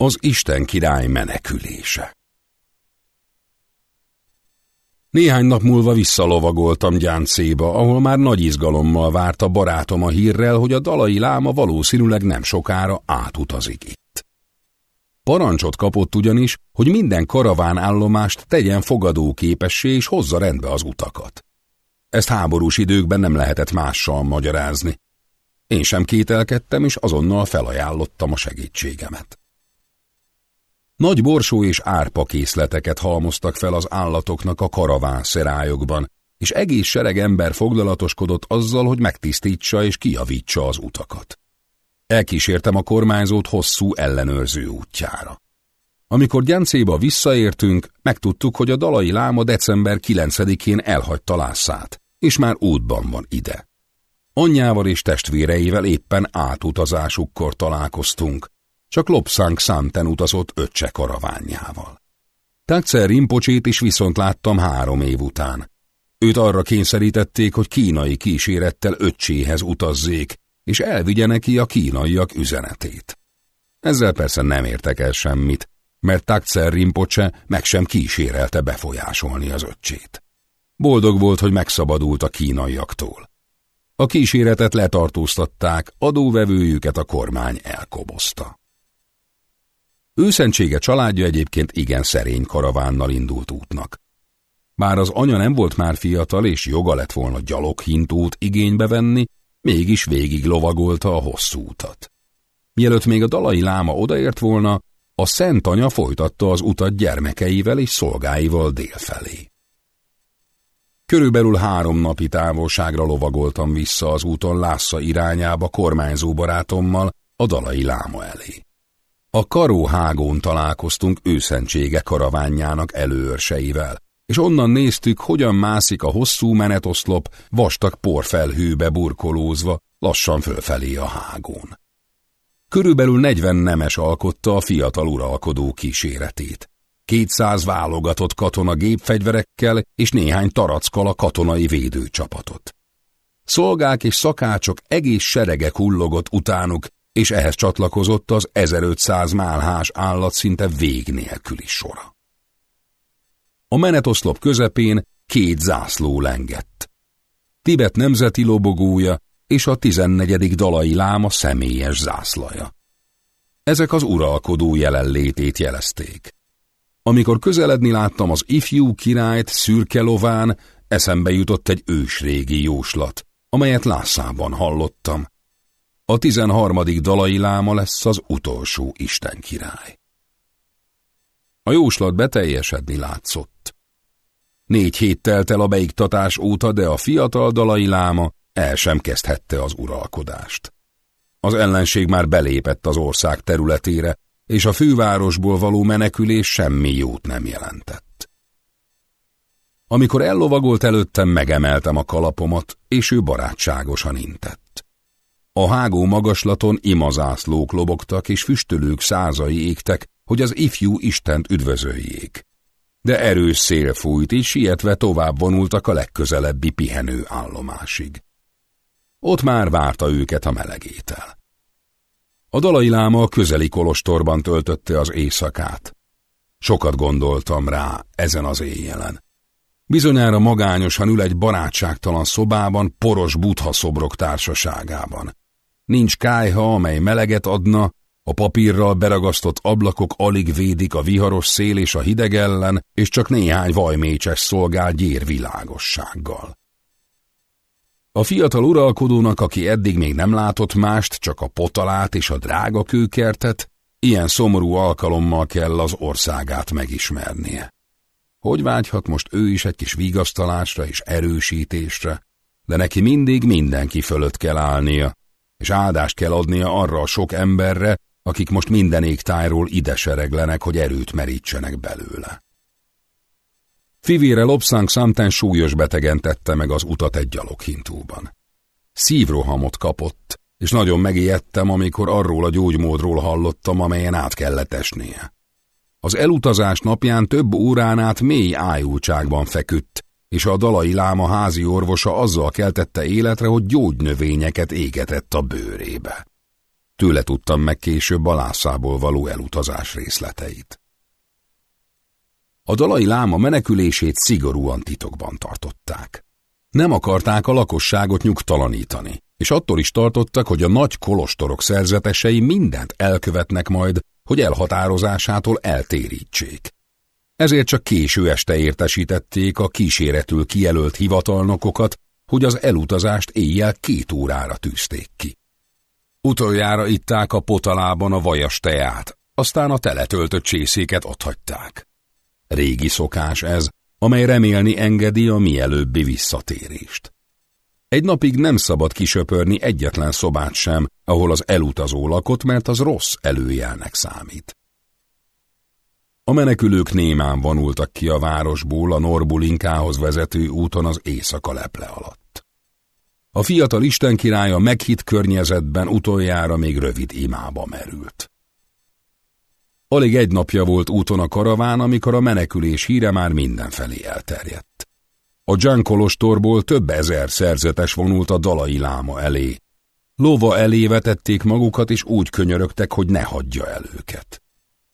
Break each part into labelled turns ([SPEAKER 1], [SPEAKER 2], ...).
[SPEAKER 1] Az Isten király menekülése Néhány nap múlva visszalovagoltam Gyáncéba, ahol már nagy izgalommal várt a barátom a hírrel, hogy a dalai láma valószínűleg nem sokára átutazik itt. Parancsot kapott ugyanis, hogy minden karaván állomást tegyen fogadóképessé és hozza rendbe az utakat. Ezt háborús időkben nem lehetett mással magyarázni. Én sem kételkedtem, és azonnal felajánlottam a segítségemet. Nagy borsó és árpa készleteket halmoztak fel az állatoknak a karaván szerályokban, és egész sereg ember foglalatoskodott azzal, hogy megtisztítsa és kijavítsa az utakat. Elkísértem a kormányzót hosszú ellenőrző útjára. Amikor Gyancéba visszaértünk, megtudtuk, hogy a dalai láma december 9-én elhagyta Lászát, és már útban van ide. Anyjával és testvéreivel éppen átutazásukkor találkoztunk, csak Lopszánk Szánten utazott öccse karaványjával. Takszer Rimpocsét is viszont láttam három év után. Őt arra kényszerítették, hogy kínai kísérettel öccséhez utazzék, és elvigye neki a kínaiak üzenetét. Ezzel persze nem értek el semmit, mert Takszer Rimpocse meg sem kísérelte befolyásolni az öccsét. Boldog volt, hogy megszabadult a kínaiaktól. A kíséretet letartóztatták, adóvevőjüket a kormány elkobozta. Őszentsége családja egyébként igen szerény karavánnal indult útnak. Bár az anya nem volt már fiatal, és joga lett volna gyaloghintót igénybe venni, mégis végig lovagolta a hosszú utat. Mielőtt még a dalai láma odaért volna, a szent anya folytatta az utat gyermekeivel és szolgáival délfelé. Körülbelül három napi távolságra lovagoltam vissza az úton Lásza irányába kormányzó barátommal a dalai láma elé. A karóhágón találkoztunk őszentsége karaványának előörseivel, és onnan néztük, hogyan mászik a hosszú menetoszlop vastag porfelhőbe burkolózva, lassan fölfelé a hágón. Körülbelül negyven nemes alkotta a fiatal uralkodó kíséretét. Kétszáz válogatott katona gépfegyverekkel és néhány tarackal a katonai védőcsapatot. Szolgák és szakácsok egész serege hullogott utánuk, és ehhez csatlakozott az 1500 málhás állat szinte vég nélküli sora. A menetoszlop közepén két zászló lengett. Tibet nemzeti lobogója és a 14. dalai láma személyes zászlaja. Ezek az uralkodó jelenlétét jelezték. Amikor közeledni láttam az ifjú királyt szürke lován, eszembe jutott egy ősrégi jóslat, amelyet Lászában hallottam, a tizenharmadik dalai láma lesz az utolsó Isten király. A jóslat beteljesedni látszott. Négy hét telt el a beiktatás óta, de a fiatal dalai láma el sem kezdhette az uralkodást. Az ellenség már belépett az ország területére, és a fővárosból való menekülés semmi jót nem jelentett. Amikor ellovagolt előttem, megemeltem a kalapomat, és ő barátságosan intett. A hágó magaslaton imazászlók lobogtak és füstölők százai égtek, hogy az ifjú Istent üdvözöljék. De erős szél fújt, és sietve tovább vonultak a legközelebbi pihenő állomásig. Ott már várta őket a melegétel. A dalai láma a közeli kolostorban töltötte az éjszakát. Sokat gondoltam rá ezen az éjjelen. Bizonyára magányosan ül egy barátságtalan szobában, poros butha szobrok társaságában. Nincs kájha, amely meleget adna, a papírral beragasztott ablakok alig védik a viharos szél és a hideg ellen, és csak néhány vajmécses szolgál gyérvilágossággal. A fiatal uralkodónak, aki eddig még nem látott mást, csak a potalát és a drága kőkertet, ilyen szomorú alkalommal kell az országát megismernie. Hogy vágyhat most ő is egy kis vigasztalásra és erősítésre, de neki mindig mindenki fölött kell állnia, és áldást kell adnia arra a sok emberre, akik most minden égtájról ide sereglenek, hogy erőt merítsenek belőle. Fivére Lopszánk számtán súlyos betegen tette meg az utat egy gyaloghintóban. Szívrohamot kapott, és nagyon megijedtem, amikor arról a gyógymódról hallottam, amelyen át kellett esnie. Az elutazás napján több órán át mély ájultságban feküdt, és a dalai láma házi orvosa azzal keltette életre, hogy gyógynövényeket égetett a bőrébe. tőle tudtam meg később a Lászából való elutazás részleteit. A dalai láma menekülését szigorúan titokban tartották. Nem akarták a lakosságot nyugtalanítani, és attól is tartottak, hogy a nagy kolostorok szerzetesei mindent elkövetnek majd, hogy elhatározásától eltérítsék. Ezért csak késő este értesítették a kíséretül kijelölt hivatalnokokat, hogy az elutazást éjjel két órára tűzték ki. Utoljára itták a potalában a vajas teát, aztán a teletöltött csészéket otthagyták. Régi szokás ez, amely remélni engedi a mielőbbi visszatérést. Egy napig nem szabad kisöpörni egyetlen szobát sem, ahol az elutazó lakott, mert az rossz előjelnek számít. A menekülők némán vonultak ki a városból a Norbulinkához vezető úton az éjszaka leple alatt. A fiatal Isten királya meghitt környezetben utoljára még rövid imába merült. Alig egy napja volt úton a karaván, amikor a menekülés híre már mindenfelé elterjedt. A Dzsánkolostorból több ezer szerzetes vonult a dalai láma elé. Lova elé vetették magukat, és úgy könyörögtek, hogy ne hagyja el őket.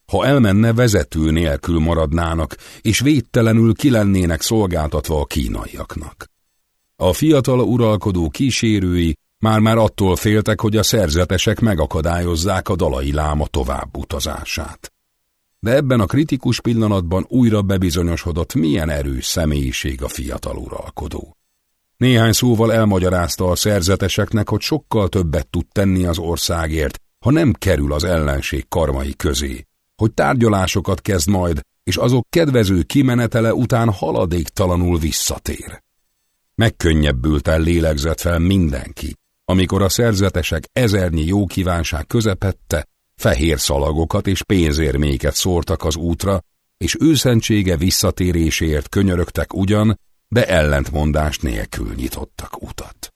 [SPEAKER 1] Ha elmenne, vezető nélkül maradnának, és védtelenül kilennének szolgáltatva a kínaiaknak. A fiatal uralkodó kísérői már-már attól féltek, hogy a szerzetesek megakadályozzák a dalai láma tovább utazását. De ebben a kritikus pillanatban újra bebizonyosodott, milyen erős személyiség a fiatal uralkodó. Néhány szóval elmagyarázta a szerzeteseknek, hogy sokkal többet tud tenni az országért, ha nem kerül az ellenség karmai közé, hogy tárgyalásokat kezd majd, és azok kedvező kimenetele után haladéktalanul visszatér. Megkönnyebbült el lélegzett fel mindenki, amikor a szerzetesek ezernyi jó kívánság közepette, fehér szalagokat és pénzérméket szórtak az útra, és őszentsége visszatéréséért könyörögtek ugyan, de ellentmondást nélkül nyitottak utat.